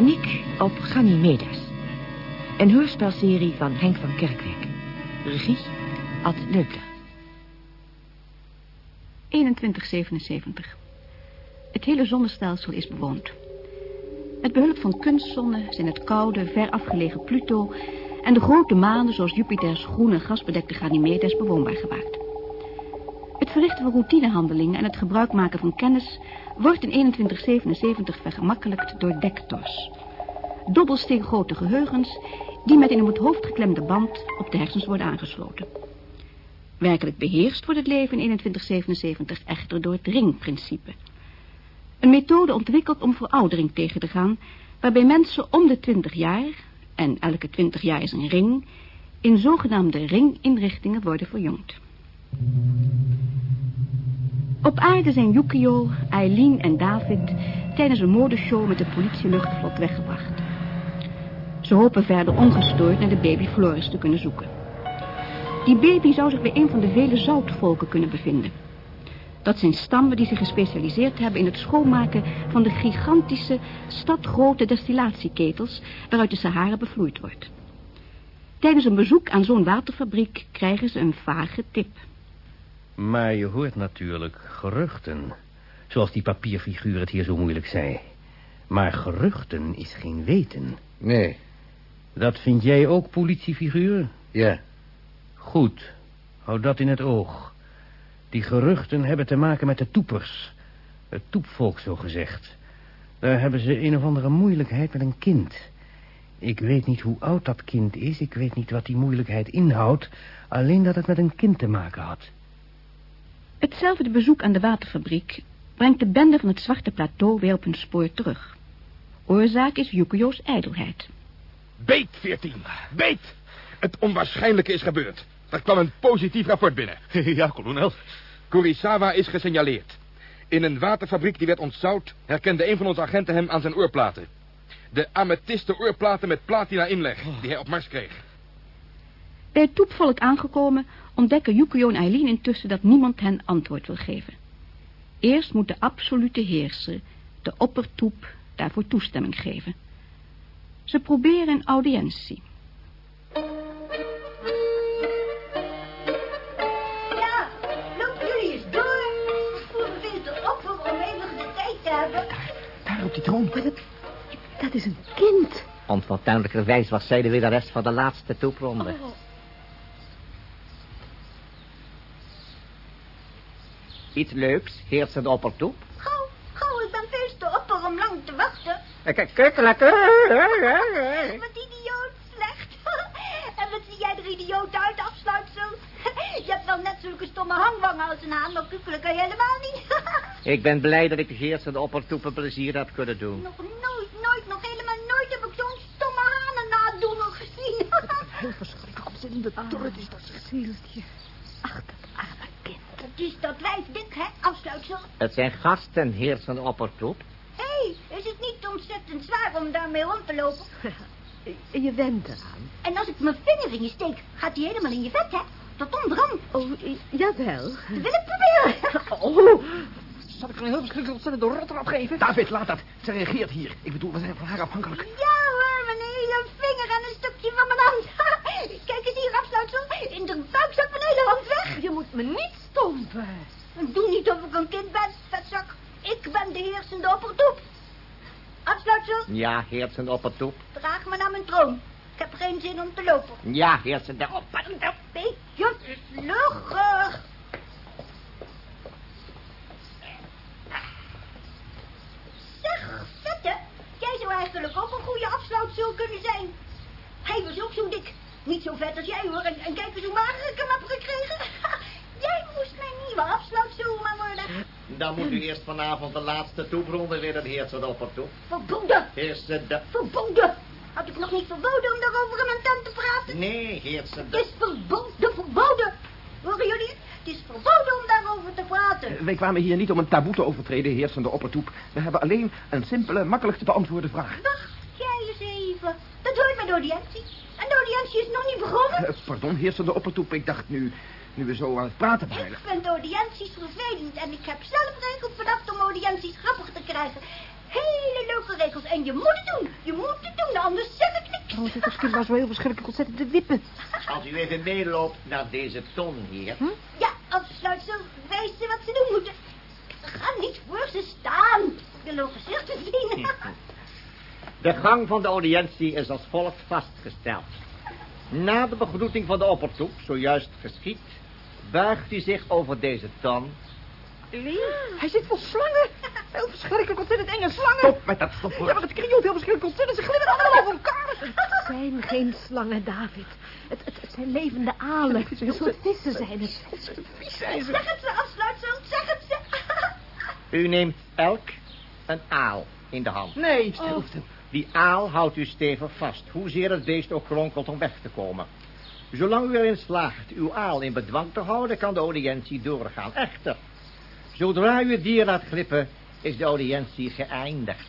Paniek op Ganymedes. Een hoorspelserie van Henk van Kerkwijk. Regie Ad Leupler. 2177. Het hele zonnestelsel is bewoond. Met behulp van kunstzonnen zijn het koude, ver afgelegen Pluto... en de grote maanden zoals Jupiters groene gasbedekte Ganymedes bewoonbaar gemaakt. Het verrichten van routinehandelingen en het gebruik maken van kennis... wordt in 2177 vergemakkelijkt door dektors. Dobbelsteengrote geheugens... die met een op het hoofd geklemde band op de hersens worden aangesloten. Werkelijk beheerst wordt het leven in 2177 echter door het ringprincipe. Een methode ontwikkeld om veroudering tegen te gaan... waarbij mensen om de 20 jaar, en elke 20 jaar is een ring... in zogenaamde ringinrichtingen worden verjongd. Op aarde zijn Yukio, Eileen en David... tijdens een modeshow met de politieluchtvlot weggebracht. Ze hopen verder ongestoord naar de baby Floris te kunnen zoeken. Die baby zou zich bij een van de vele zoutvolken kunnen bevinden. Dat zijn stammen die zich gespecialiseerd hebben in het schoonmaken van de gigantische, stadgrote destillatieketels waaruit de Sahara bevloeid wordt. Tijdens een bezoek aan zo'n waterfabriek krijgen ze een vage tip. Maar je hoort natuurlijk geruchten, zoals die papierfiguur het hier zo moeilijk zei. Maar geruchten is geen weten. Nee. Dat vind jij ook, politiefiguur? Ja. Goed, hou dat in het oog. Die geruchten hebben te maken met de toepers. Het toepvolk, zo gezegd. Daar hebben ze een of andere moeilijkheid met een kind. Ik weet niet hoe oud dat kind is. Ik weet niet wat die moeilijkheid inhoudt. Alleen dat het met een kind te maken had. Hetzelfde bezoek aan de waterfabriek brengt de bende van het Zwarte Plateau weer op hun spoor terug. Oorzaak is Yukio's ijdelheid. Beet, 14. Beet! Het onwaarschijnlijke is gebeurd. Er kwam een positief rapport binnen. Ja, kolonel. Kurisawa is gesignaleerd. In een waterfabriek die werd ontzout... herkende een van onze agenten hem aan zijn oorplaten. De amethiste oorplaten met platina inleg... die hij op Mars kreeg. Bij het toepvolk aangekomen ontdekken Yukio en Eileen intussen dat niemand hen antwoord wil geven. Eerst moet de absolute heerser, de oppertoep, daarvoor toestemming geven. Ze proberen een audiëntie. Ja, lopen jullie eens door. Veel te opper om eeuwig de tijd te hebben. Daar op die troon. Dat is een kind. Onvertuinlijkerwijs was zij de winnares van de laatste toepronde. Iets leuks, heersende oppertoep. Gauw, gauw, ik ben veel te opper om lang te wachten. Kijk, kukkelakke. Wat idioot slecht. en wat zie jij er idioot uit, afsluitsel? je hebt wel net zulke stomme hangwangen als een haan, maar kukkelen kan je helemaal niet. Ik ben blij dat ik de heersende oppertoep een plezier heb kunnen doen. nog nooit, nooit, nog helemaal nooit heb ik zo'n stomme hanen nadoener gezien. Heel verschrikkelijk ontzettende torret is dat zieltje. Ach, dat arme kind. Wat is dat wijf dik, hè, afsluitsel? Het zijn gasten, heersende oppertoep. Hé, hey, is het niet ontzettend zwaar om daarmee rond te lopen? Je went eraan. En als ik mijn vinger in je steek, gaat die helemaal in je vet, hè? Tot onderaan. Oh, jawel. Dat wil ik proberen. Oh, Zal ik er een heel verschrikkelijk ontzettende rotter op geven? David, laat dat. Ze reageert hier. Ik bedoel, we zijn van haar afhankelijk. Ja hoor, mijn hele vinger en een stukje van mijn hand. Kijk eens hier, afsluitsel. In de buik zat mijn hele hand weg. je moet me niet Doe niet of ik een kind ben, vetzak. Ik ben de heersende oppertoep. Afsluitsel, Ja, heersende oppertoep. draag me naar mijn troon. Ik heb geen zin om te lopen. Ja, heersende oppertoep. Beetje vlugger. Zeg, vette, jij zou eigenlijk ook een goede afsluitsel kunnen zijn. Hij was ook zo dik. Niet zo vet als jij hoor. En, en kijk eens hoe mager ik hem heb gekregen. Nieuwe afsluitsel maar worden. Dan moet u eerst vanavond de laatste toepronde weer een heersende oppertoep. Verboden, Heersende... verboden. Had ik nog niet verboden om daarover aan mijn tante te praten? Nee, Het heersende... is verboden, verboden. Horen jullie? Het is verboden om daarover te praten. Wij kwamen hier niet om een taboe te overtreden, heersende oppertoep. We hebben alleen een simpele, makkelijk te beantwoorden vraag. Wacht jij eens even. Dat hoort bij de audiëntie. En de audiëntie is nog niet begonnen. Eh, pardon, heersende oppertoep. Ik dacht nu, nu we zo aan het praten waren. Ik vind audiënties vervelend en ik heb zelf regels bedacht om audiënties grappig te krijgen. hele leuke regels. En je moet het doen. Je moet het doen, anders zeg ik niks. Oh, als kind nou zo heel verschrikkelijk ontzettend te wippen. Als u even meeloopt naar deze ton hier. Ja, afsluitsel, wijs ze wat ze doen moeten. Ga niet voor ze staan. Ik wil hun gezichten zien. De gang van de audiëntie is als volgt vastgesteld. Na de begroeting van de oppertoep, zojuist geschied, buigt u zich over deze ton. Hij zit vol slangen. Heel verschrikkelijk ontzettend enge slangen. Stop met dat stoppen. Ja, maar het krielt heel verschrikkelijk ontzettend. Ze glibberen allemaal over elkaar. Het zijn geen slangen, David. Het, het, het zijn levende alen. Een soort vissen zijn het. Zeg het ze, afsluitsel, zeg het ze. U neemt elk een aal in de hand. Nee, stil, stil. Die aal houdt u stevig vast, hoezeer het beest ook kronkelt om weg te komen. Zolang u erin slaagt uw aal in bedwang te houden, kan de audiëntie doorgaan. Echter, zodra u het dier laat glippen, is de audiëntie geëindigd.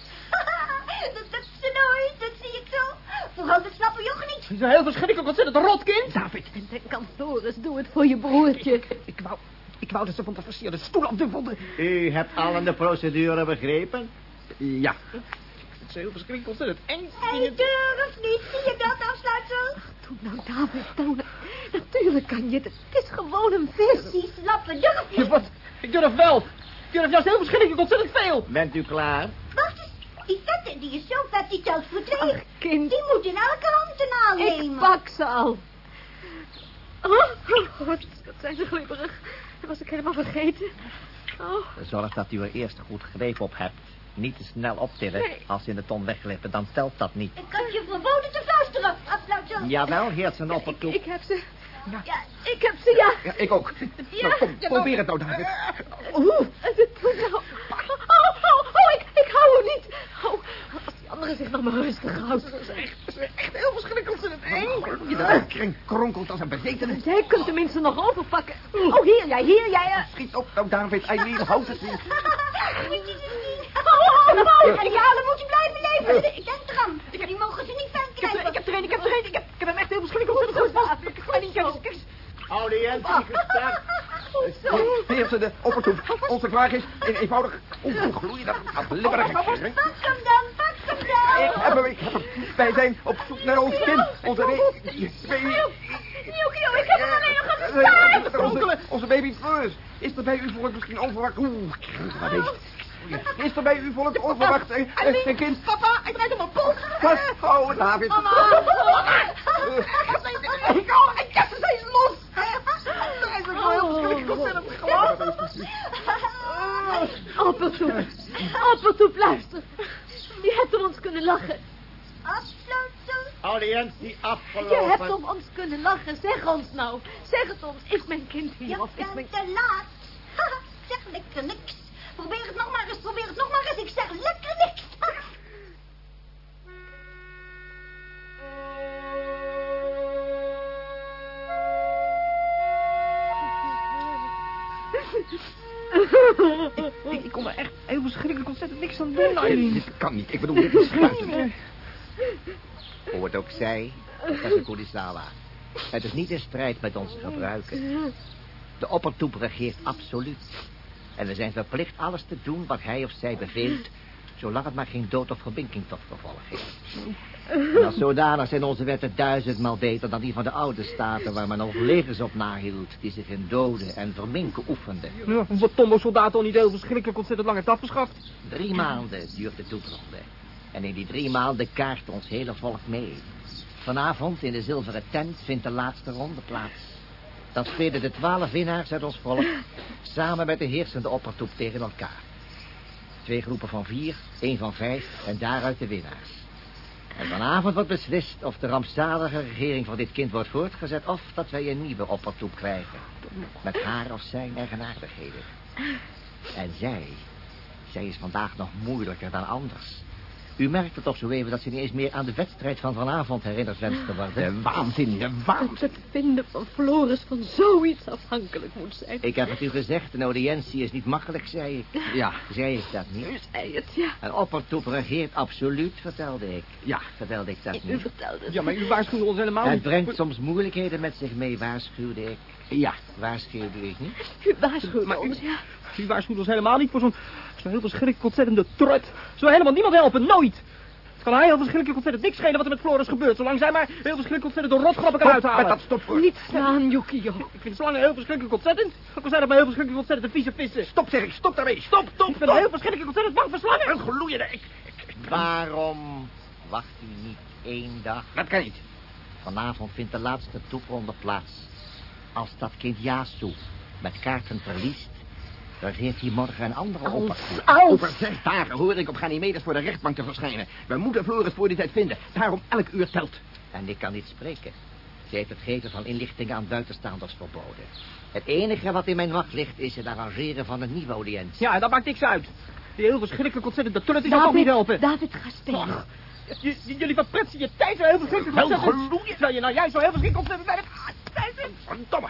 dat doet ze nooit, dat zie ik zo. Vooral de slappe jongen niet. Het is een heel verschrikkelijk ontzettend rotkind. David, En denk aan Doris, doe het voor je broertje. ik wou, ik wou dat ze van de versierde stoel afduffelden. U hebt allen de procedure begrepen? Ja. Het is heel verschrikkelijk ontzettend eng. Hij durft niet, zie je dat, afsluitsel? Nou, David, na- natuurlijk kan je het. Het is gewoon een vis. Die slappe durft Ja, niet. wat? Ik durf wel. Ik durf juist heel verschrikkelijk ontzettend veel. Bent u klaar? Wacht eens, die vette, die is zo vet, die telt voor twee. Ach, kind. Die moet in elke hand een aannemen. Ik pak ze al. Oh, oh, wat, wat zijn ze glibberig. Dat was ik helemaal vergeten. Oh, Zorg dat u er eerst goed greep op hebt. Niet te snel optillen. Nee. Als ze in de ton wegglippen, dan telt dat niet. Ik had je verboden te fluisteren, afsluitsel. Jawel, heert zijn ik, oppertoep. ik heb ze. Ja, Ik heb ze, ja. Ja, ik ook. Nou, kom, probeer het nou, David. Oeh, het doet nou. Oh, oh, oh, ik, ik hou hem niet. Oh, als die andere zich nog maar rustig houdt. Het is echt heel verschrikkelijk ontzettend eng. Je kring kronkelt als een bezetene. Jij kunt tenminste nog overpakken. Oh, hier jij, hier jij. Schiet op, nou, David, Eileen, houd het niet. Ze zien. Oh, oh, oh. Moet je blijven leven. Ik denk eraan. Die mogen ze niet ver Ik heb, er- krijgen. ik heb er een, ik heb er een. Ik heb, ik heb hem echt heel verschrikkelijk ontzettend goed vast. Ik ga niet, eens. Audiëntie gestart. Zo. Heer ze de oppertoep. Onze vraag is een eenvoudig... Oeh, gloeien dat glibberige kring. Pak hem dan, pak hem Ik dan. heb hem, ik heb hem. Wij zijn op zoek naar ons kind. Onze baby... Jokio, ik heb hem alleen nog een Eh, Onze, onze baby Fleurs. Is er bij u voor het misschien onverwacht... Oeh, wat is Is er bij u het onverwacht een, een, een kind? Papa, hij draait om mijn pols. Vasthouden, David. Mama. Ik hou, ik heb ze eens los. Daar is ik wel heel verschrikkelijk ontzettend gewoon. Appeltoep. Appeltoep, luister. Je hebt om ons kunnen lachen. Afsluiten. Audiëntie Je hebt afgelopen. om ons kunnen lachen. Zeg ons nou. Zeg het ons. Is mijn kind hier Je of is bent mijn... te laat. Zeg lekker niks. Probeer het nog maar eens, probeer het nog maar eens. Ik zeg lekker niks. Ik, ik kon er echt heel verschrikkelijk ontzettend niks aan doen, Eileen. Dit kan niet. Ik bedoel, dit is buiten. Hoe het ook zij, professor Kudisawa. Het is niet in strijd met onze gebruiken. De oppertoep regeert absoluut. En we zijn verplicht alles te doen wat hij of zij beveelt... zolang het maar geen dood of verbinking tot gevolg heeft. En als zodanig zijn onze wetten duizendmaal beter dan die van de oude staten... waar men nog legers op nahield die zich in doden en verminken oefenden. Ja, wat Tombo soldaten al niet heel verschrikkelijk ontzettend lange tap verschaft. Drie maanden duurt de toepronde. En in die drie maanden kaart ons hele volk mee. Vanavond in de zilveren tent vindt de laatste ronde plaats. Dan spelen de twaalf winnaars uit ons volk... samen met de heersende oppertoep tegen elkaar. Twee groepen van vier, één van vijf en daaruit de winnaars. En vanavond wordt beslist of de rampzalige regering van dit kind wordt voortgezet... of dat wij een nieuwe oppertoep krijgen. Met haar of zijn eigenaardigheden. En zij, zij is vandaag nog moeilijker dan anders. U merkte toch zo even dat ze niet eens meer aan de wedstrijd van vanavond herinnerd wenst te worden. Waanzin, de waanzin. Het vinden van Floris van zoiets afhankelijk moet zijn. Ik heb het u gezegd, een audiëntie is niet makkelijk, zei ik. Ja, Zei ik dat U niet? zei het, ja. Een oppertoep regeert absoluut, vertelde ik. ja. Vertelde ik dat U niet? vertelde het. Ja, maar u waarschuwde ons helemaal Het niet. brengt soms moeilijkheden met zich mee, waarschuwde ik. Ja. Waarschuwde ik niet? U waarschuwde Maar u- ons, ja. Die waarschuwt ons helemaal niet voor zo'n zo'n heel verschrikkelijk ontzettende trut. Zo helemaal niemand helpen, nooit. Het kan hij heel verschrikkelijk ontzettend niks schelen wat er met Floris gebeurt. Zolang zij maar heel verschrikkelijk ontzettend de rotgrappen kan uithalen. Met dat stop voor. Niet slaan, Yukio. Ik vind slangen heel verschrikkelijk ontzettend. Ook al zijn dat maar heel verschrikkelijk ontzettend vieze vissen. Stop zeg ik, stop daarmee. Stop, stop, Ik ben heel verschrikkelijk ontzettend bang voor slangen. Een gloeiende, ik, ik, ik- Waarom wacht u niet één dag? Dat kan niet. Vanavond vindt de laatste toepronde plaats. Als dat kind Yasu met kaarten verliest... dan heeft hij morgen een andere oppertoe. Over zes dagen hoor ik op Ganymedes voor de rechtbank te verschijnen. We moeten Floris voor die tijd vinden. Daarom elk uur telt. En ik kan niet spreken. Ze heeft het geven van inlichtingen aan buitenstaanders verboden. Het enige wat in mijn macht ligt is het arrangeren van een nieuwe audiëntie. Ja, dat maakt niks uit. Die heel verschrikkelijk ontzettende trut die zal toch niet helpen. David, ga spelen. J- jullie verpretsen je tijd zo heel verschrikkelijk Wel ontzettend. gloeien. Terwijl je nou juist zo heel verschrikkelijk ontzettend bij het tijd bent. Verdomme.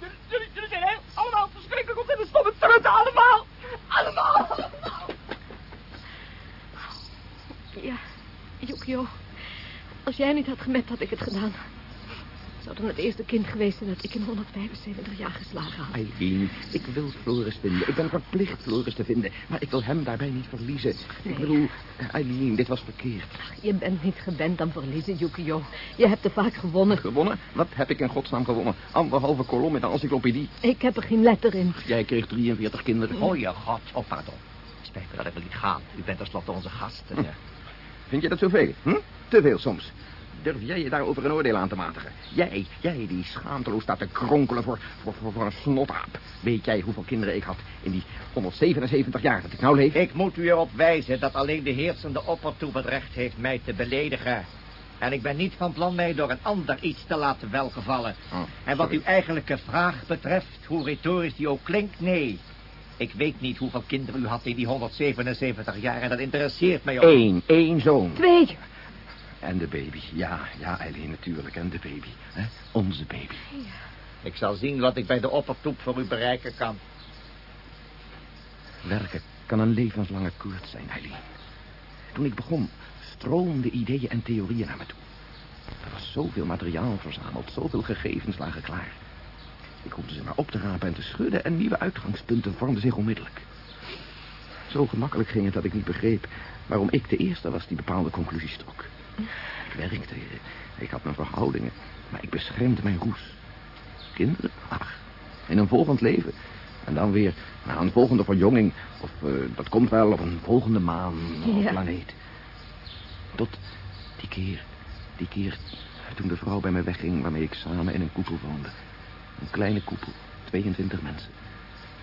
Jullie, jullie, jullie zijn heel, allemaal verschrikkelijk ontzettend stomme trutten, allemaal. Allemaal. Ja, Yukio. Als jij niet had gemet, had ik het gedaan. Zou dan het eerste kind geweest zijn dat ik in 175 jaar geslagen had. Eileen, ik wil Floris vinden. Ik ben verplicht Floris te vinden. Maar ik wil hem daarbij niet verliezen. Ik bedoel, Eileen, dit was verkeerd. Je bent niet gewend aan verliezen, Yukio. Je hebt te vaak gewonnen. Gewonnen? Wat heb ik in godsnaam gewonnen? Anderhalve kolom in de encyclopedie. Ik heb er geen letter in. Jij kreeg 43 kinderen. Oh je god, oh pardon. Spijt me dat ik wil niet gaan. U bent tenslotte onze gast. eh. Vind je dat zoveel? Hm? Te veel soms. Durf jij je daarover een oordeel aan te matigen? Jij, jij die schaamteloos staat te kronkelen voor, voor, voor, voor een snotaap. Weet jij hoeveel kinderen ik had in die 177 jaar dat ik nou leef? Ik moet u erop wijzen dat alleen de heersende oppertoe het recht heeft mij te beledigen. En ik ben niet van plan mij door een ander iets te laten welgevallen. Oh, en wat sorry. uw eigenlijke vraag betreft, hoe retorisch die ook klinkt, nee. Ik weet niet hoeveel kinderen u had in die 177 jaar en dat interesseert mij ook. Eén, één zoon. Twee. En de baby. Ja, ja, Eileen natuurlijk. En de baby. Hè? Onze baby. Ik zal zien wat ik bij de oppertoep voor u bereiken kan. Werken kan een levenslange koorts zijn, Eileen. Toen ik begon, stroomden ideeën en theorieën naar me toe. Er was zoveel materiaal verzameld, zoveel gegevens lagen klaar. Ik hoefde ze maar op te rapen en te schudden en nieuwe uitgangspunten vormden zich onmiddellijk. Zo gemakkelijk ging het dat ik niet begreep waarom ik de eerste was die bepaalde conclusies trok. Ik werkte, ik had mijn verhoudingen, maar ik beschermde mijn roes. Kinderen? Ach, in een volgend leven. En dan weer naar een volgende verjonging. Of eh, dat komt wel op een volgende maan of Ja. planeet. Tot die keer, die keer toen de vrouw bij me wegging waarmee ik samen in een koepel woonde. Een kleine koepel, 22 mensen.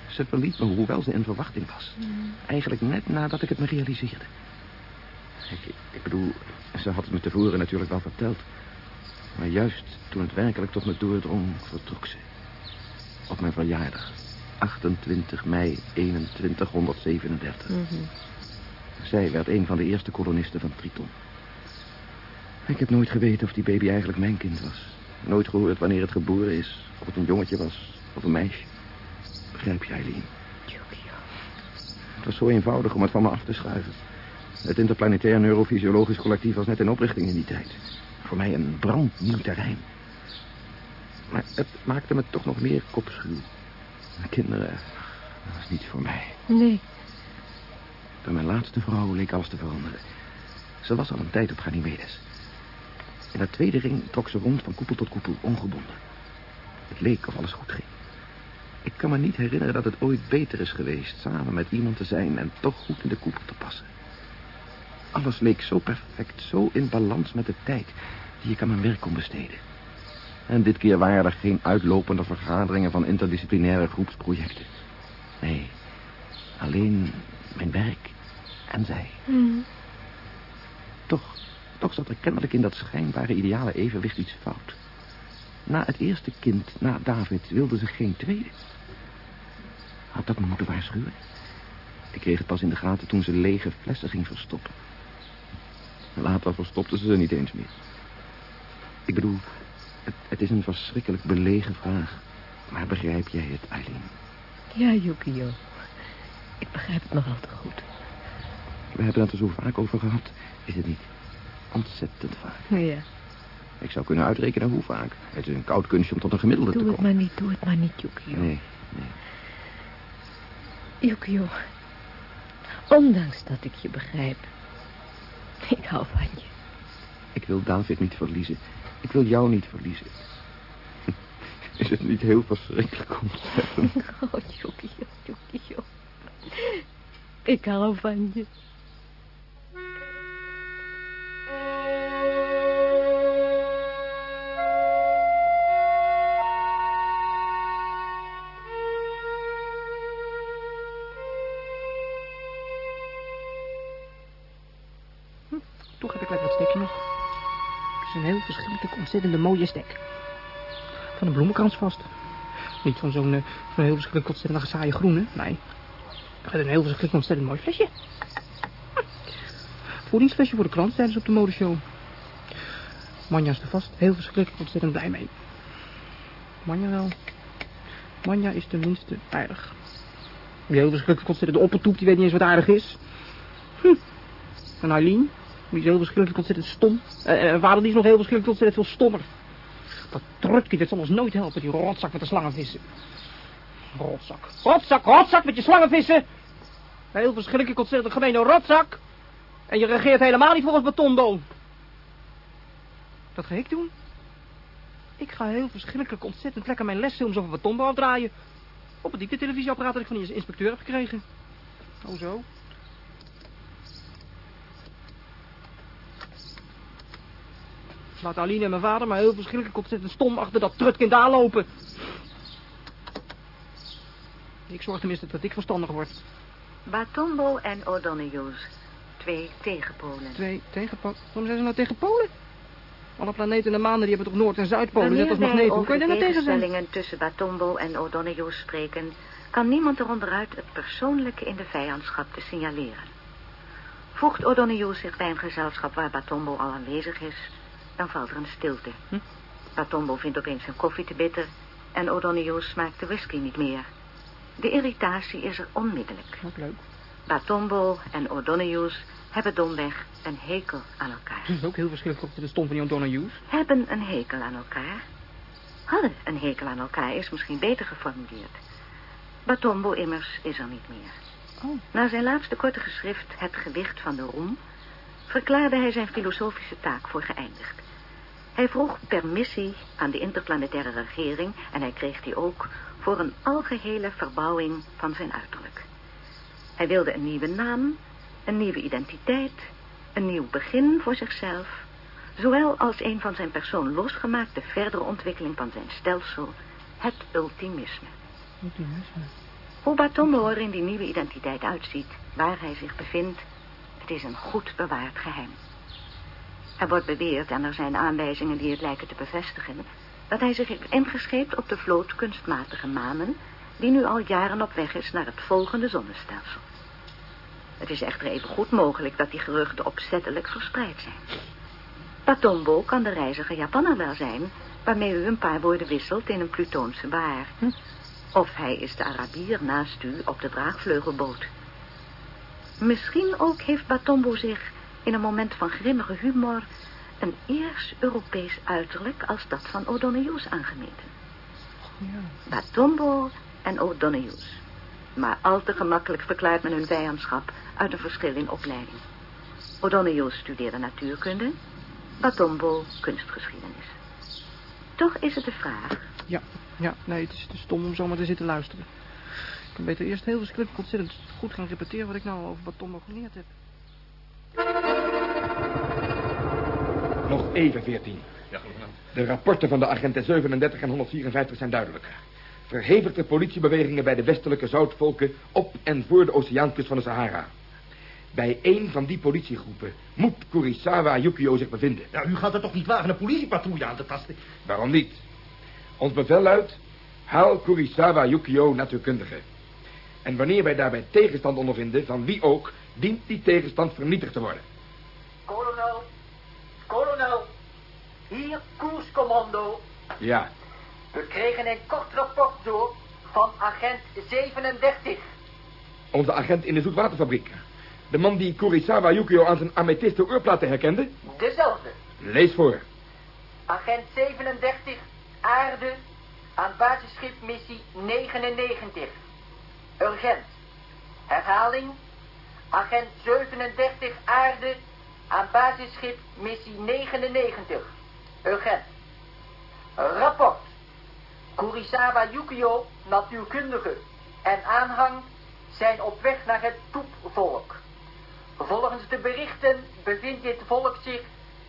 Ze verliet me hoewel ze in verwachting was. Eigenlijk net nadat ik het me realiseerde. Ik, ik bedoel, ze had het me tevoren natuurlijk wel verteld. Maar juist toen het werkelijk tot me doordrong, vertrok ze. Op mijn verjaardag. 28 mei 2137. Zij werd een van de eerste kolonisten van Triton. Ik heb nooit geweten of die baby eigenlijk mijn kind was. Nooit gehoord wanneer het geboren is. Of het een jongetje was of een meisje. Begrijp je, Eileen? Het was zo eenvoudig om het van me af te schuiven. Het Interplanetair Neurofysiologisch Collectief was net in oprichting in die tijd. Voor mij een brandnieuw terrein. Maar het maakte me toch nog meer kopschuw. Kinderen, dat was niet voor mij. Nee. Bij mijn laatste vrouw leek alles te veranderen. Ze was al een tijd op Ganymedes. In dat tweede ring trok ze rond van koepel tot koepel, ongebonden. Het leek of alles goed ging. Ik kan me niet herinneren dat het ooit beter is geweest... samen met iemand te zijn en toch goed in de koepel te passen. Alles leek zo perfect, zo in balans met de tijd... die ik aan mijn werk kon besteden. En dit keer waren er geen uitlopende vergaderingen... van interdisciplinaire groepsprojecten. Nee, alleen mijn werk en zij. Toch, toch zat er kennelijk in dat schijnbare ideale evenwicht iets fout. Na het eerste kind, na David, wilde ze geen tweede. Had dat me moeten waarschuwen? Ik kreeg het pas in de gaten toen ze lege flessen ging verstoppen. Later verstopte ze ze niet eens meer. Ik bedoel, het, het is een verschrikkelijk belegen vraag. Maar begrijp jij het, Eileen? Ja, Yukio. Ik begrijp het nog al te goed. We hebben het er zo vaak over gehad, is het niet? Ontzettend vaak. Ja. Ik zou kunnen uitrekenen hoe vaak. Het is een koud kunstje om tot een gemiddelde te Doe het komen. maar niet, doe het maar niet, Yukio. Nee, nee. Yukio. Ondanks dat ik je begrijp. Ik hou van je. Ik wil David niet verliezen. Ik wil jou niet verliezen. Is het niet heel verschrikkelijk om te zeggen? Oh, Yukio, Yukio. Ik hou van je. Ontzettende mooie stek. Van een bloemenkrans vast. Niet van zo'n eh, zo'n heel verschrikkelijk ontzettend saaie groene. Nee. Een heel verschrikkelijk ontzettend mooi flesje. Hm. Voedingsflesje voor de krant tijdens op de modeshow. Manja is er vast heel verschrikkelijk ontzettend blij mee. Manja wel. Manja is tenminste aardig. Die heel verschrikkelijk ontzettende oppertoep, die weet niet eens wat aardig is. Hm. En Eileen, die is heel verschrikkelijk ontzettend stom. Eh, vader die is nog heel verschrikkelijk ontzettend veel stommer. Dat trutje, dat zal ons nooit helpen, die rotzak met de slangenvissen. Rotzak. Rotzak, rotzak met je slangenvissen. Heel verschrikkelijk ontzettend gemene rotzak. En je regeert helemaal niet volgens Batombo. Wat ga ik doen? Ik ga heel verschrikkelijk ontzettend lekker mijn lesfilms over Batombo afdraaien. Op het diepte-televisieapparaat dat ik van die inspecteur heb gekregen. Oh zo. Laat Aline en mijn vader maar heel verschrikkelijk ontzettend stom achter dat trutkind aanlopen. Ik zorg tenminste dat ik verstandig word. Batombo en O'Donohue's. Twee tegenpolen. Twee tegenpolen. Waarom zijn ze nou tegen Polen? Alle planeten en maanden die hebben toch Noord- en Zuidpolen, net als magneten. Hoe kan je de daar nou tegen zijn? tussen Batombo en O'Donoghue spreken... kan niemand eronderuit het persoonlijke in de vijandschap te signaleren. Voegt O'Donoghue zich bij een gezelschap waar Batombo al aanwezig is... dan valt er een stilte. Hm? Batombo vindt opeens zijn koffie te bitter... en O'Donoghue smaakt de whisky niet meer. De irritatie is er onmiddellijk. Wat leuk. Batombo en O'Donohue's hebben domweg een hekel aan elkaar. Dat is ook heel verschrikkelijk op de stom van die. Hebben een hekel aan elkaar. Hadden een hekel aan elkaar is misschien beter geformuleerd. Batombo immers is er niet meer. Oh. Na zijn laatste korte geschrift Het gewicht van de roem... verklaarde hij zijn filosofische taak voor geëindigd. Hij vroeg permissie aan de interplanetaire regering... en hij kreeg die ook voor een algehele verbouwing van zijn uiterlijk. Hij wilde een nieuwe naam, een nieuwe identiteit... een nieuw begin voor zichzelf... zowel als een van zijn persoon losgemaakte verdere ontwikkeling van zijn stelsel... het ultimisme. Optimisme. Hoe Batombo er in die nieuwe identiteit uitziet, waar hij zich bevindt, het is een goed bewaard geheim. Er wordt beweerd, en er zijn aanwijzingen die het lijken te bevestigen, dat hij zich heeft ingescheept op de vloot kunstmatige manen, die nu al jaren op weg is naar het volgende zonnestelsel. Het is echter even goed mogelijk dat die geruchten opzettelijk verspreid zijn. Batombo kan de reiziger Japanner wel zijn, waarmee u een paar woorden wisselt in een Plutoonse baar. Of hij is de Arabier naast u op de draagvleugelboot. Misschien ook heeft Batombo zich in een moment van grimmige humor... een eers Europees uiterlijk als dat van O'Donohue's aangemeten. Ja. Batombo en O'Donohue's. Maar al te gemakkelijk verklaart men hun vijandschap uit een verschil in opleiding. O'Donohue studeerde natuurkunde, Batombo kunstgeschiedenis. Toch is het de vraag Ja, ja, nee, het is te stom om zomaar te zitten luisteren. Ik kan beter eerst heel verschrikkelijk ontzettend goed gaan repeteren wat ik nou over Batombo geleerd heb. Nog even, 14. De rapporten van de agenten 37 en 154 zijn duidelijk. Verhevigde politiebewegingen bij de westelijke zoutvolken op en voor de oceaankust van de Sahara. Bij één van die politiegroepen moet Kurisawa Yukio zich bevinden. Ja, u gaat er toch niet wagen een politiepatrouille aan te tasten? Waarom niet? Ons bevel luidt, haal Kurisawa Yukio natuurkundige. En wanneer wij daarbij tegenstand ondervinden, van wie ook, dient die tegenstand vernietigd te worden. Kolonel, kolonel, hier koerscommando. Ja, We kregen een kort rapport door van agent 37. onze agent in de zoetwaterfabriek. De man die Kurisawa Yukio aan zijn amethyste oorplaten herkende? Dezelfde. Lees voor. Agent 37, aarde, aan basisschip missie 99. Urgent. Herhaling. Agent 37 aarde aan basisschip missie 99. Urgent. Rapport. Kurisawa Yukio, natuurkundige en aanhang zijn op weg naar het toepvolk. Volgens de berichten bevindt dit volk zich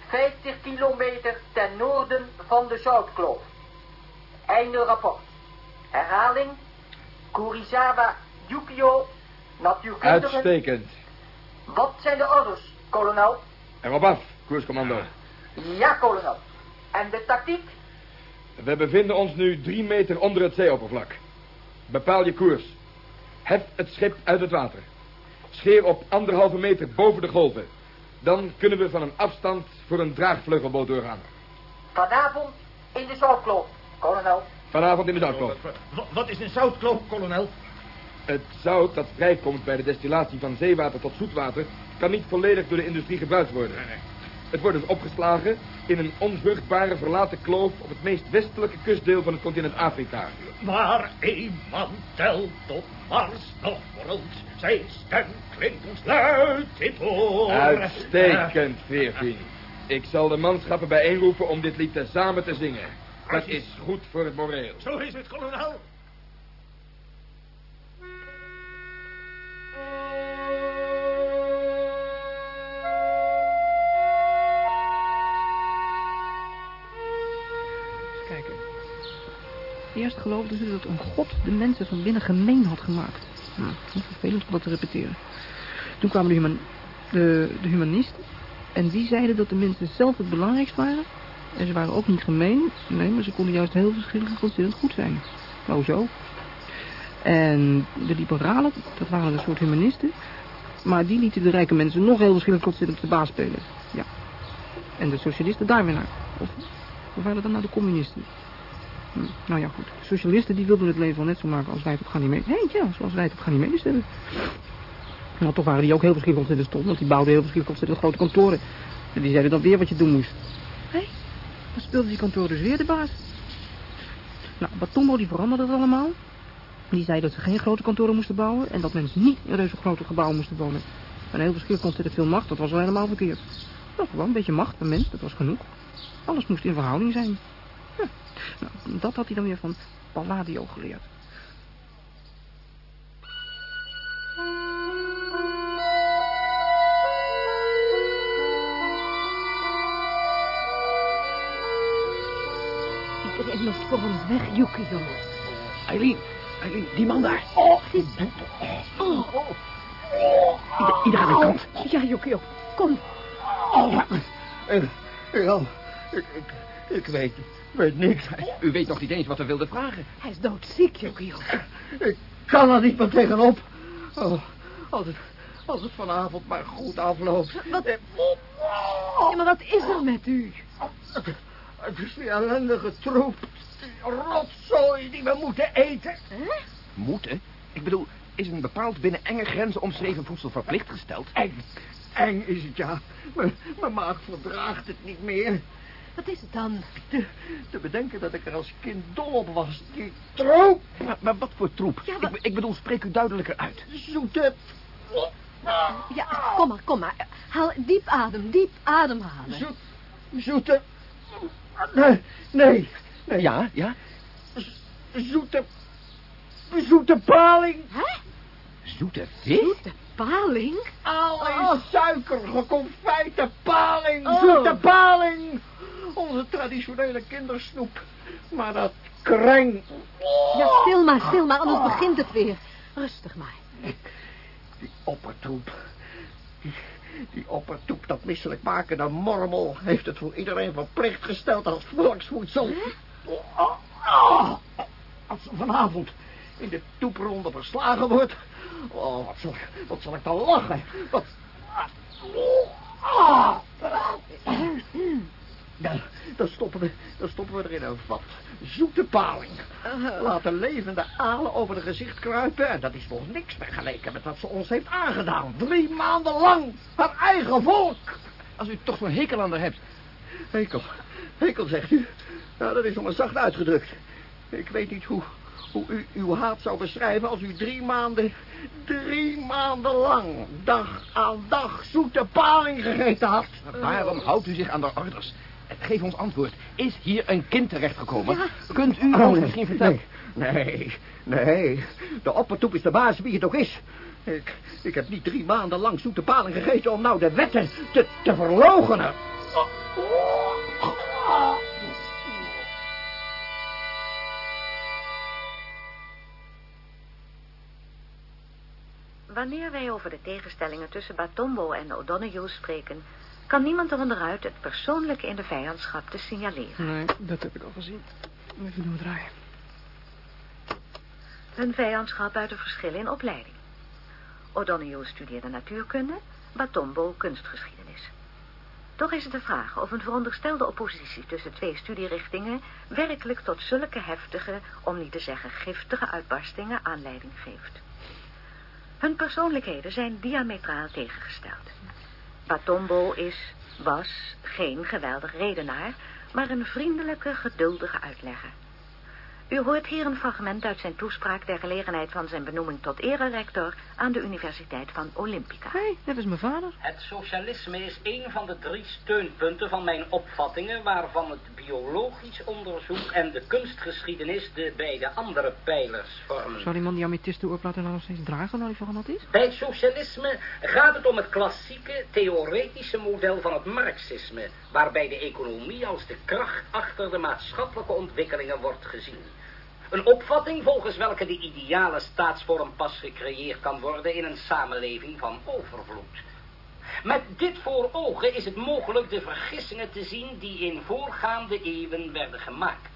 50 kilometer ten noorden van de Zoutkloof. Einde rapport. Herhaling. Kurisawa Yukio, natuurkundige... Uitstekend. Wat zijn de orders, kolonel? Erop af, koerscommando. Ja, kolonel. En de tactiek? We bevinden ons nu drie meter onder het zeeoppervlak. Bepaal je koers. Hef het schip uit het water. Scheer op anderhalve meter boven de golven. Dan kunnen we van een afstand voor een draagvleugelboot doorgaan. Vanavond in de Zoutkloof, kolonel. Vanavond in de zoutkloof. Wat is een zoutkloof, kolonel? Het zout dat vrijkomt bij de destillatie van zeewater tot zoetwater... kan niet volledig door de industrie gebruikt worden. Het wordt dus opgeslagen in een onvruchtbare verlaten kloof... op het meest westelijke kustdeel van het continent Afrika. Waar een man telt op Mars nog world, zijn stem klinkt ons luid oor. Uitstekend, 14. Ik zal de manschappen bijeenroepen om dit lied tezamen te zingen. Dat is goed voor het moreel. Zo is het, kolonel. Eerst geloofden ze dat een god de mensen van binnen gemeen had gemaakt. Nou, vervelend om dat te repeteren. Toen kwamen de, de, de humanisten. En die zeiden dat de mensen zelf het belangrijkst waren. En ze waren ook niet gemeen. Nee, maar ze konden juist heel verschillend en goed zijn. Nou zo. En de liberalen, dat waren een soort humanisten. Maar die lieten de rijke mensen nog heel verschillend en ontzettend de baas spelen. Ja. En de socialisten daar weer naar. Of, of waren dat nou de communisten? Hm, Nou ja, goed. De socialisten die wilden het leven wel net zo maken als wij het op Ganymedes. Hé, ja, zoals wij het op Ganymedes hebben. Nou, toch waren die ook heel verschillend ontzettend stom. Want die bouwden heel verschillend ontzettend grote kantoren. En die zeiden dan weer wat je doen moest. Hé, dan speelde die kantoor dus weer de baas. Nou, Batumbo die veranderde het allemaal. Die zei dat ze geen grote kantoren moesten bouwen. En dat mensen niet in reuze grote gebouwen moesten wonen. En heel verschillend ontzettend veel macht, dat was wel helemaal verkeerd. Nou, gewoon een beetje macht per mens, dat was genoeg. Alles moest in verhouding zijn. Nou, dat had hij dan weer van Palladio geleerd. Iedereen loopt voor ons weg, Yukio. Eileen, Eileen, die man daar. Oh, het is... Oh, Ieder, ieder aan de kant. ja, Yukio. Kom. Oh, Ja, ik, ik, ik weet, weet niks. u weet nog niet eens wat we wilden vragen. Hij is doodziek, Yukio. Ik kan er niet meer tegenop. Oh, als, het, als het vanavond maar goed afloopt. Wat? Ja, maar wat is er met u? Het, is die ellendige troep. Die rotzooi die we moeten eten. Moeten? Ik bedoel, is een bepaald binnen enge grenzen omschreven voedsel verplicht gesteld? Eng, eng is het ja. Mijn, mijn maag verdraagt het niet meer. Wat is het dan? Te, te bedenken dat ik er als kind dol op was. Die troep. Maar, maar wat voor troep? Ja, wat- ik, ik bedoel, spreek u duidelijker uit. Zoete. Ja, kom maar, kom maar. Haal diep adem, diep ademhalen. Zoet, zoete. Nee, nee, nee. Ja, ja? Zoete. Zoete paling. Hè? Zoete vis? De paling? Alle suiker, geconfijte paling. Oh. Zoete paling. Onze traditionele kindersnoep. Maar dat kreng. Ja, stil maar, stil maar, anders begint het weer. Rustig maar. Die oppertroep. Die, die oppertroep, dat misselijk makende mormel... heeft het voor iedereen verplicht gesteld als volksvoedsel. Oh, oh. Als ze vanavond in de toepronde verslagen wordt... Oh, wat zal, wat zal ik dan lachen? Wat... Ah. Dan, dan, stoppen we, dan stoppen we er in een vat. Zoete paling. Laten levende alen over de gezicht kruipen. En dat is nog niks vergeleken met wat ze ons heeft aangedaan. Drie maanden lang. Haar eigen volk. Als u toch zo'n hekel aan haar hebt. Hekel. Hekel, zegt u. Nou, dat is nog maar zacht uitgedrukt. Ik weet niet hoe, hoe u uw haat zou beschrijven als u drie maanden, drie maanden lang, dag aan dag, zoete paling gegeten had. Waarom houdt u zich aan de orders? Geef ons antwoord. Is hier een kind terechtgekomen? Ja. Kunt u Oh, ons nee, misschien vertellen? Nee, nee, nee. De oppertoep is de baas wie het ook is. Ik, ik heb niet drie maanden lang zoete paling gegeten om nou de wetten te, te verloochenen. Wanneer wij over de tegenstellingen tussen Batombo en O'Donoghue spreken... kan niemand er onderuit het persoonlijke in de vijandschap te signaleren. Nee, dat heb ik al gezien. Even doordraaien. Hun vijandschap uit de verschillen in opleiding. O'Donoghue studeerde natuurkunde, Batombo kunstgeschiedenis. Toch is het de vraag of een veronderstelde oppositie tussen twee studierichtingen werkelijk tot zulke heftige, om niet te zeggen giftige uitbarstingen aanleiding geeft. Hun persoonlijkheden zijn diametraal tegengesteld. Batombo is, was, geen geweldig redenaar, maar een vriendelijke, geduldige uitlegger. U hoort hier een fragment uit zijn toespraak ter gelegenheid van zijn benoeming tot ererector aan de Universiteit van Olympica. Hé, dat is mijn vader. Het socialisme is een van de drie steunpunten van mijn opvattingen... waarvan het biologisch onderzoek en de kunstgeschiedenis de beide andere pijlers vormen. Zou die man die amethysten oorplaten nou nog steeds dragen, nou die veranderd is? Bij het socialisme gaat het om het klassieke theoretische model van het marxisme... waarbij de economie als de kracht achter de maatschappelijke ontwikkelingen wordt gezien. Een opvatting volgens welke de ideale staatsvorm pas gecreëerd kan worden in een samenleving van overvloed. Met dit voor ogen is het mogelijk de vergissingen te zien die in voorgaande eeuwen werden gemaakt.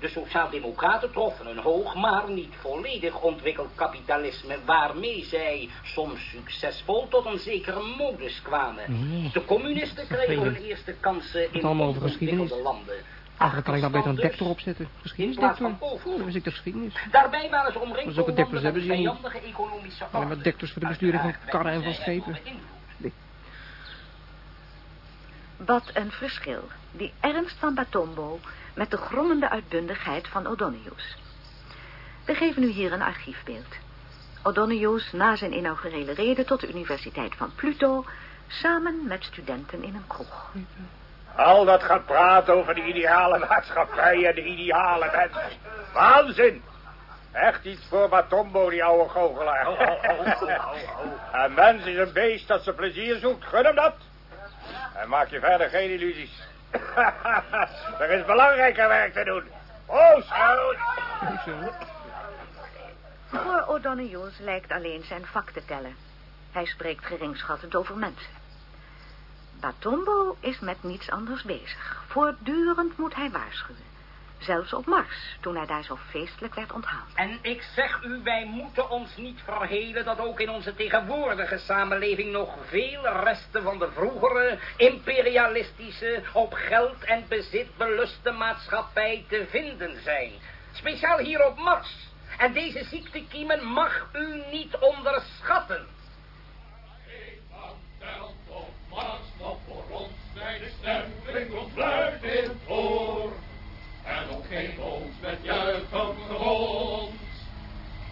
De sociaaldemocraten troffen een hoog, maar niet volledig ontwikkeld kapitalisme... waarmee zij, soms succesvol, tot een zekere modus kwamen. Nee. De communisten kregen hun eerste kansen in ontwikkelde landen. Eigenlijk kan ik nou beter een plaats Geschiedenisdekter. van overvloed. Oh, dan wist ik de geschiedenis. Daarbij waren ze omringd Maar zulke door dekters landen met hebben ze economische Alleen maar dekters voor de besturing van karren en van schepen. Wat een verschil, die ernst van Batombo met de grommende uitbundigheid van O'Donoghue. We geven u hier een archiefbeeld. O'Donoghue na zijn inaugurele reden tot de Universiteit van Pluto... samen met studenten in een kroeg. Al dat gepraat over de ideale maatschappij en de ideale mens. Waanzin! Echt iets voor Batombo, die oude goochelaar. Een mens is een beest dat zijn plezier zoekt. Gun hem dat. En maak je verder geen illusies. er is belangrijker werk te doen. Oh, zo. Voor O'Donoghue lijkt alleen zijn vak te tellen. Hij spreekt geringschattend over mensen. Batombo is met niets anders bezig. Voortdurend moet hij waarschuwen. Zelfs op Mars, toen hij daar zo feestelijk werd onthaald. En ik zeg u, wij moeten ons niet verhelen dat ook in onze tegenwoordige samenleving nog veel resten van de vroegere imperialistische, op geld en bezit beluste maatschappij te vinden zijn. Speciaal hier op Mars. En deze ziektekiemen mag u niet onderschatten. Mars nog voor ons, zij de stem klinkt ons luid in het oor. En omgeef ons met juichen grond.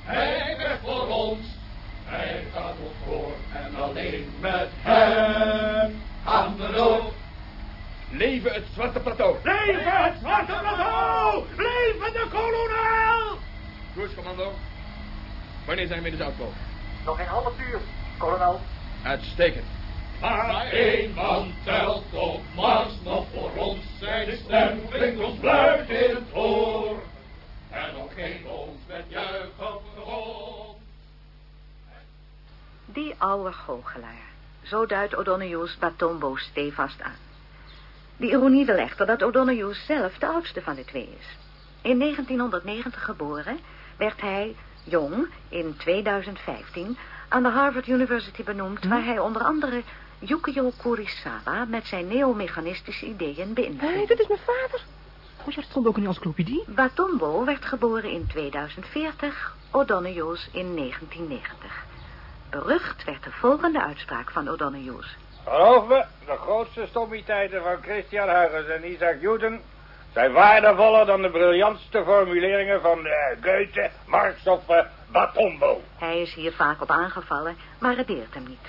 Hij vecht voor ons, hij gaat ons voor. En alleen met hem gaan we door. Leven het Zwarte Plateau. Leven het Zwarte Plateau! Leven de kolonel! Koers, commando. Wanneer zijn we in de Zuidpool? Nog een half uur, kolonel. Uitstekend. Maar één man telt op Mars nog voor ons. Zij de stem klinkt ons luid in het oor. En omgeef ons met juichen grond. Die oude goochelaar. Zo duidt O'Donoghue's Batombo stevast aan. De ironie wil echter dat O'Donoghue zelf de oudste van de twee is. In 1990 geboren werd hij, jong, in 2015... aan de Harvard University benoemd... waar hij onder andere Yukio Kurisawa... met zijn neomechanistische ideeën beïnvloedde. Hé, dat is mijn vader. Maar dat stond ook in die encyclopedie. Batombo werd geboren in 2040, O'Donoghue's in 1990. Berucht werd de volgende uitspraak van O'Donoghue's. Geloof me, de grootste stommiteiten van Christian Huygens en Isaac Newton zijn waardevoller dan de briljantste formuleringen van eh, Goethe, Marx of eh, Batombo. Hij is hier vaak op aangevallen, maar het deert hem niet.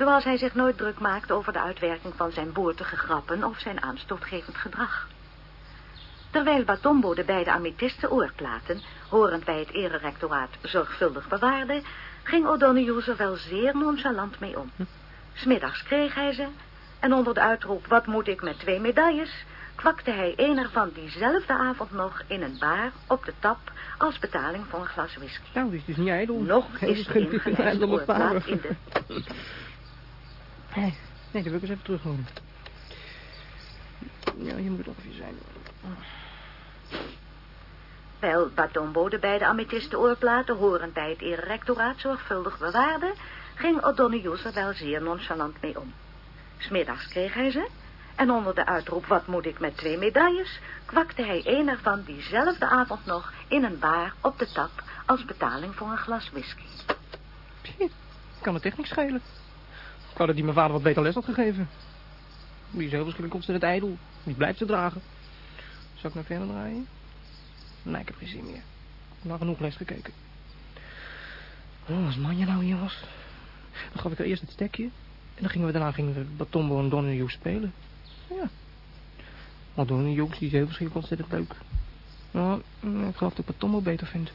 Zoals hij zich nooit druk maakt over de uitwerking van zijn boertige grappen of zijn aanstootgevend gedrag. Terwijl Batombo de beide amethysten oorplaten, horend bij het ererectoraat zorgvuldig bewaarde, ging O'Donoghue er wel zeer nonchalant mee om. Smiddags kreeg hij ze, en onder de uitroep, wat moet ik met twee medailles, kwakte hij een ervan diezelfde avond nog in een bar op de tap als betaling voor een glas whisky. Nou, dit is niet ijdel. Nog is op oorplaat in de... Nee, nee, dat wil ik eens even terughouden. Ja, hier moet het ongeveer zijn. Terwijl Batombo de beide amethysten oorplaten horend bij het ererectoraat zorgvuldig bewaarde, ging O'Donoghue er wel zeer nonchalant mee om. Smiddags kreeg hij ze, en onder de uitroep wat moet ik met twee medailles, kwakte hij een ervan diezelfde avond nog in een bar op de tap als betaling voor een glas whisky. Kan het echt niks schelen. Wou dat hij mijn vader wat beter les had gegeven. Die is heel waarschijnlijk ontzettend ijdel. Die blijft ze dragen. Zal ik naar verder draaien? Nee, ik heb geen zin meer. Ik heb genoeg les gekeken. Oh, als Manja nou hier was. Dan gaf ik haar eerst het stekje. En dan gingen we daarna gingen we Batombo en Donnerjoe spelen. Ja. Maar Donnerjoe die is heel waarschijnlijk ontzettend leuk. Nou, ik geloof dat ik Batombo beter vind.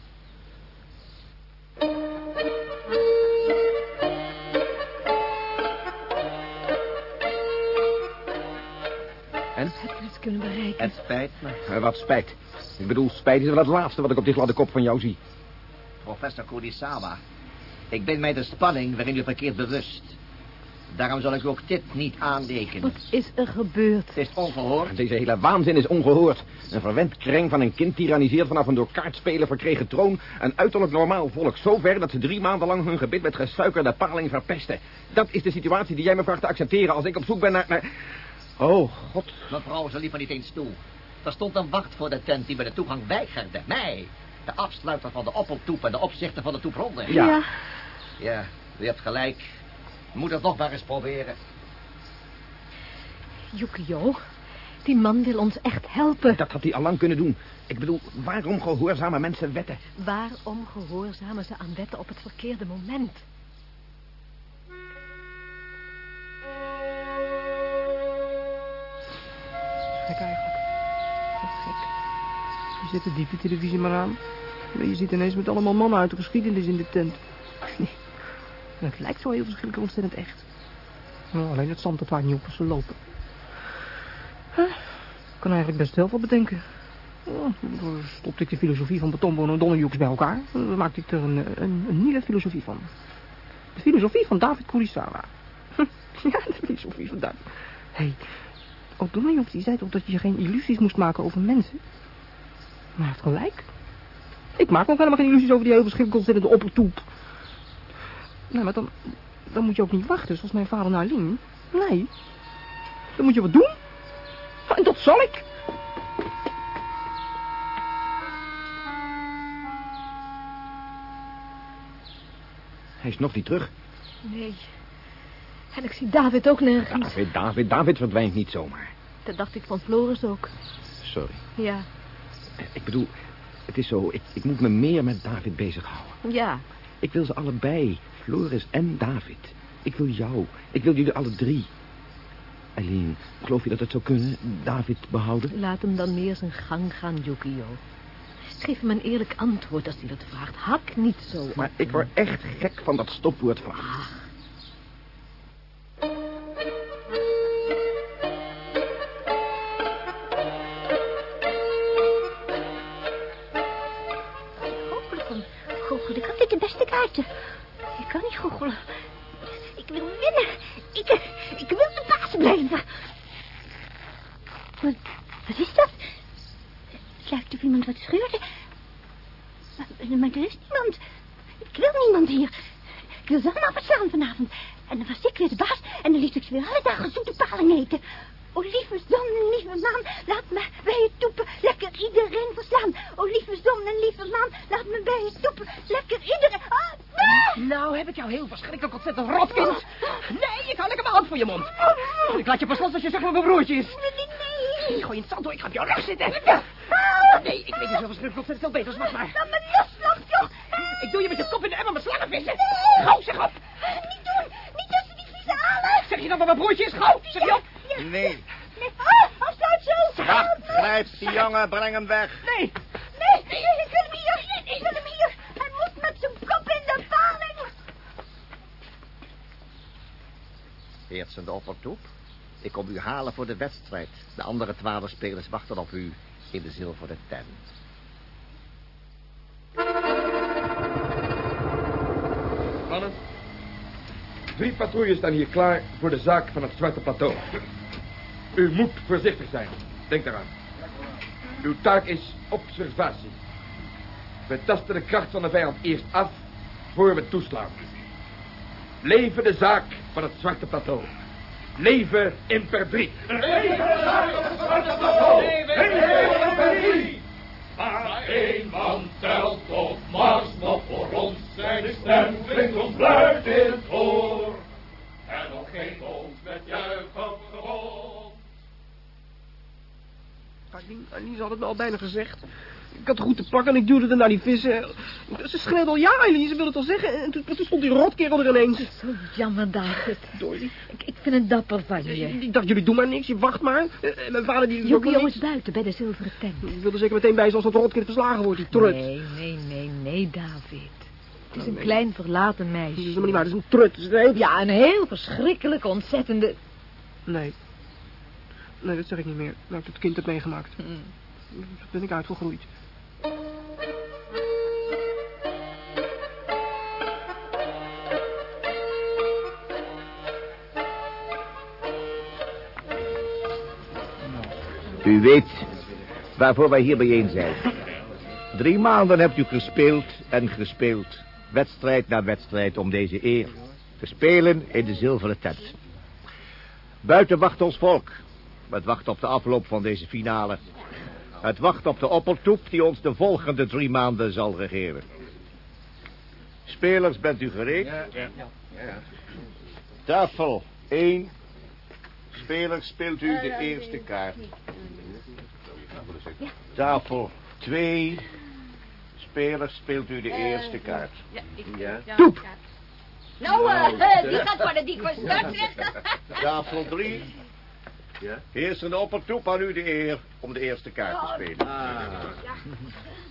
En? Heb je het kunnen bereiken? Het spijt me. Eh, wat spijt. Ik bedoel, spijt is wel het laatste wat ik op die gladde kop van jou zie. Professor Kurisawa, ik ben mij de spanning waarin u verkeerd bewust. Daarom zal ik u ook dit niet aanrekenen. Wat is er gebeurd? Het is ongehoord. Deze hele waanzin is ongehoord. Een verwend kreng van een kind tyranniseert vanaf een door kaartspelen verkregen troon... een uiterlijk normaal volk zo ver dat ze drie maanden lang hun gebit met gesuikerde paling verpesten. Dat is de situatie die jij me vraagt te accepteren als ik op zoek ben naar... naar... Oh, god. Mevrouw, ze liep er niet eens toe. Er stond een wacht voor de tent die me de toegang weigerde. Mij. De afsluiter van de oppeltoep en de opzichter van de toepronde. Ja. Ja. Ja, u hebt gelijk. Moet het nog maar eens proberen. Yukio, die man wil ons echt helpen. Dat had hij al lang kunnen doen. Ik bedoel, waarom gehoorzamen mensen wetten? Waarom gehoorzamen ze aan wetten op het verkeerde moment? Zet de diepe televisie maar aan. Je ziet ineens met allemaal mannen uit de geschiedenis in de tent. En het lijkt zo heel verschillend ontzettend echt. Nou, alleen het zand dat waar niet op als ze lopen. Huh, Ik kan eigenlijk best heel veel bedenken. Dan stopte ik de filosofie van Betonbo en Donnerjoeks bij elkaar. Dan maakte ik er een, een, een nieuwe filosofie van. De filosofie van David Kurisawa. Ja, de filosofie van David. Hé, hey, ook Donnerjoeks die zei toch dat je geen illusies moest maken over mensen? Maar hij heeft gelijk. Ik maak nog helemaal geen illusies over die heel verschrikkelijk ontzettende oppertoep. Nee, maar dan, dan moet je ook niet wachten, zoals mijn vader naar Lien. Nee. Dan moet je wat doen. En dat zal ik. Hij is nog niet terug. Nee. En ik zie David ook nergens. David, David, David verdwijnt niet zomaar. Dat dacht ik van Floris ook. Sorry. Ja. Ik bedoel, het is zo, ik, ik moet me meer met David bezighouden. Ja. Ik wil ze allebei, Floris en David. Ik wil jou. Ik wil jullie alle drie. Eileen, geloof je dat het zou kunnen, David behouden? Laat hem dan meer zijn gang gaan, Yukio. Geef hem een eerlijk antwoord als hij dat vraagt. Hak niet zo op Maar ik word echt gek van dat stopwoord vragen. Goochelen. Ik wil winnen. Ik, ik wil de baas blijven. Wat, wat is dat? Het lijkt of iemand wat scheurde. Maar, maar er is niemand. Ik wil niemand hier. Ik wil ze allemaal verslaan vanavond. En dan was ik weer de baas. En dan liet ik ze weer alle dagen zoete paling eten. O, lieve zon en lieve maan, laat me bij je toepen lekker iedereen verslaan. O, lieve zon en lieve maan, laat me bij je toepen lekker iedereen... Ah, nee! Nou heb ik jou heel verschrikkelijk ontzettend rot, kind. Nee, ik hou lekker mijn hand voor je mond. Ik laat je pas los als je zegt wat mijn broertje is. Nee, nee, nee. Ik gooi je in het zand door, ik ga op jouw rug zitten. Oh, nee, ik weet niet zo verschrikkelijk ontzettend veel beters, wacht maar. Laat me los, slachtjoch. Ik doe je met je kop in de emmer met slangenvissen. Gauw, zeg op. Niet doen, niet tussen die vieze halen. Zeg je dat wat mijn broertje is? Gauw, zeg je op. Nee. Nee, ah, afsluit zo. Wacht, grijp die jongen, breng hem weg. Nee. Nee, ik wil hem hier, ik wil hem hier. Hij moet met zijn kop in de paling. Heersende oppertoep, ik kom u halen voor de wedstrijd. De andere twaalf spelers wachten op u in de zilveren tent. Mannen, drie patrouilles staan hier klaar voor de zaak van het Zwarte Plateau. U moet voorzichtig zijn. Denk daaraan. Uw taak is observatie. We tasten de kracht van de vijand eerst af, voor we toeslaan. Leven de zaak van het Zwarte Plateau. Leven in per drie. Maar één man telt op Mars nog voor ons. Zijn stem klinkt ons luid in het oor. En omgeeft ons met juichend gewond. Aline, Aline had het al bijna gezegd. Ik had het goed te pakken en ik duwde er naar die vissen. Ze schreeuwde al ja, Eileen, ze wilde het al zeggen. En toen, toen stond die rotkerel er ineens. Zo jammer, David. Dory. Ik, ik vind het dapper van je. Ik dacht, jullie doen maar niks, je wacht maar. Eh, En mijn vader die... Joepie jongens buiten bij de zilveren tent. Die wilde zeker meteen bij zoals dat rotkind verslagen wordt, die trut. Nee, nee, nee, nee, David. Het is een klein verlaten meisje. Dat is helemaal niet waar, dat is een trut. Is heel... Ja, een heel verschrikkelijke, ontzettende... Nee. Nee, dat zeg ik niet meer. Nou, ik het kind heb meegemaakt. Hm. Daar ben ik uitgegroeid. U weet waarvoor wij hier bijeen zijn. Drie maanden hebt u gespeeld en gespeeld. Wedstrijd na wedstrijd om deze eer. Te spelen in de zilveren tent. Buiten wacht ons volk. Het wacht op de afloop van deze finale. Het wacht op de oppertoep die ons de volgende drie maanden zal regeren. Spelers, bent u gereed? Ja, ja. ja. Tafel 1. Spelers, speelt u de eerste kaart. Tafel 2. Spelers, speelt u de eerste kaart. Ja, Toep! Nou, eh, die gaat van start, zeg. Tafel 3. Heersende oppertoep aan u de eer om de eerste kaart te spelen.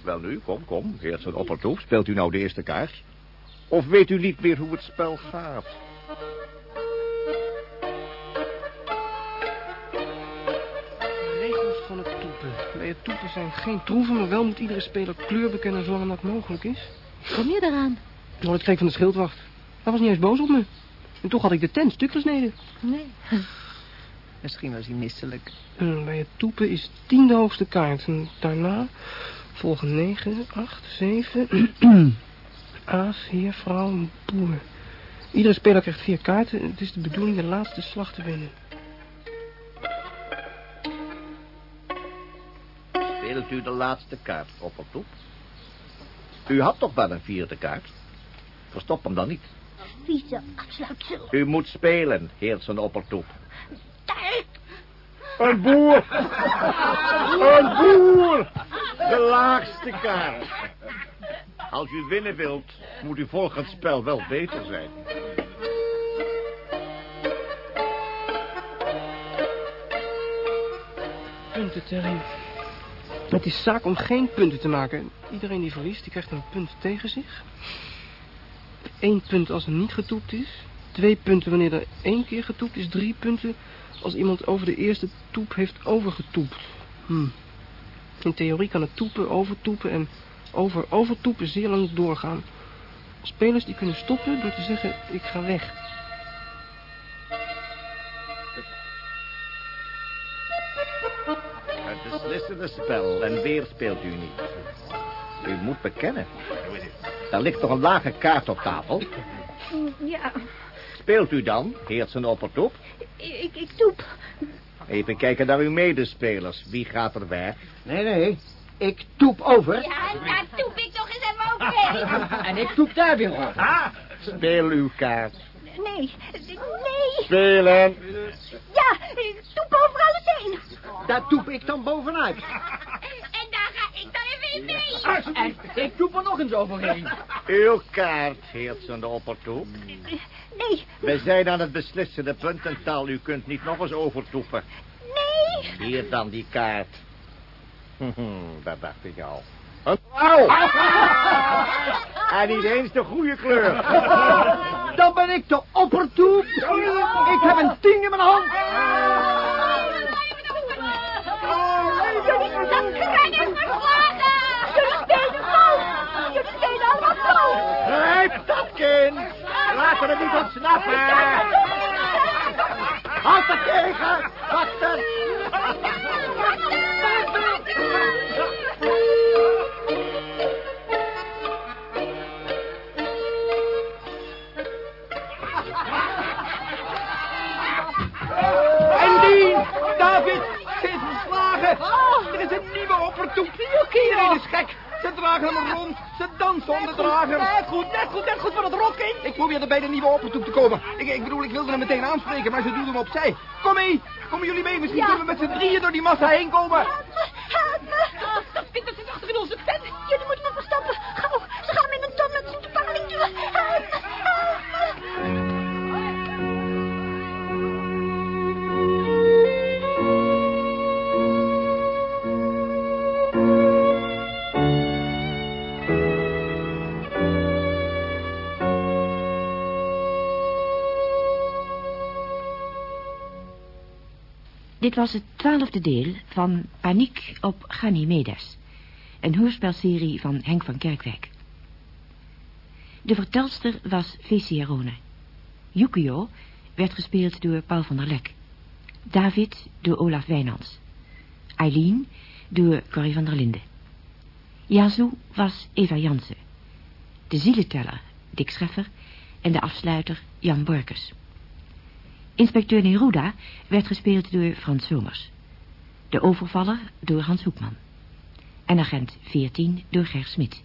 Wel nu, kom, kom. Heersende oppertoep, speelt u nou de eerste kaart? Of weet u niet meer hoe het spel gaat? Bij het toepen zijn geen troeven, maar wel moet iedere speler kleur bekennen zolang dat mogelijk is. Kom je eraan? Nou, ik kreeg van de schildwacht. Hij was niet eens boos op me. En toch had ik de tent stuk gesneden. Nee. Misschien was hij misselijk. En bij het toepen is tien de hoogste kaart. En daarna volgen negen, acht, zeven... Aas, heer, vrouw en boer. Iedere speler krijgt vier kaarten. Het is de bedoeling de laatste slag te winnen. Speelt u de laatste kaart, oppertoep? U had toch wel een vierde kaart? Verstop hem dan niet. Vieze afsluitsel. U moet spelen, heert zijn oppertoep. Een boer! Een boer! De laagste kaart. Als u winnen wilt, moet u volgend spel wel beter zijn. Puntentelling. Het is zaak om geen punten te maken. Iedereen die verliest, die krijgt een punt tegen zich. Eén punt als er niet getoept is. Twee punten wanneer er één keer getoept is. Drie punten als iemand over de eerste toep heeft overgetoept. Hm. In theorie kan het toepen, overtoepen en over overtoepen zeer lang doorgaan. Spelers die kunnen stoppen door te zeggen, ik ga weg. Beslissende spel en weer speelt u niet. U moet bekennen. Er ligt toch een lage kaart op tafel? Ja, Speelt u dan, heert zijn oppertoep? ik, ik toep. Even kijken naar uw medespelers. Wie gaat er weg? Nee, nee. Ik toep over. Ja, daar toep ik toch eens even overheen. En ik toep daar weer over. Speel uw kaart. Nee, nee. Spelen. Ja, toep over alles heen. Daar toep ik dan bovenuit. En daar ga ik dan weer mee. En ik doe er nog eens overheen. Uw kaart, heersen de oppertoep. Nee, We zijn aan het beslissende punt en taal. U kunt niet nog eens overtoepen. nee. Hier dan die kaart. Dat dacht ik al. Een blauw. En niet eens de goede kleur. Dan ben ik de oppertoep. Ik heb een tien in mijn hand. Dat krijg ik verslagen. Jullie spelen fout. Jullie spelen allemaal fout. Grijp dat kind. Laten we niet ontsnappen. Houd er tegen. Wachten. En David, ze is verslagen. Er is een nieuwe oppertoep. Iedereen is gek. Ze dragen hem rond. Ze dansen om de drager. Net goed, net goed, net goed voor het rotkind. Ik probeerde bij de nieuwe oppertoep te komen. Ik, ik bedoel, ik wilde hem meteen aanspreken, maar ze duwde hem opzij. Kom mee. Komen jullie mee? Misschien kunnen we met z'n drieën door die massa heen komen. Help me. Dat vindt dat zit achter in onze tent. Jullie Dit was het twaalfde deel van Paniek op Ganymedes. Een hoorspelserie van Henk van Kerkwijk. De vertelster was Vicia Rone. Yukio werd gespeeld door Paul van der Lek. David door Olaf Wijnands. Eileen door Corrie van der Linden. Yazoo was Eva Jansen. De zielenteller Dick Scheffer en de afsluiter Jan Borkes. Inspecteur Neruda werd gespeeld door Frans Somers. De overvaller door Hans Hoekman. En agent 14 door Ger Smit.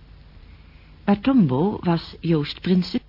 Batombo was Joost Prinsen.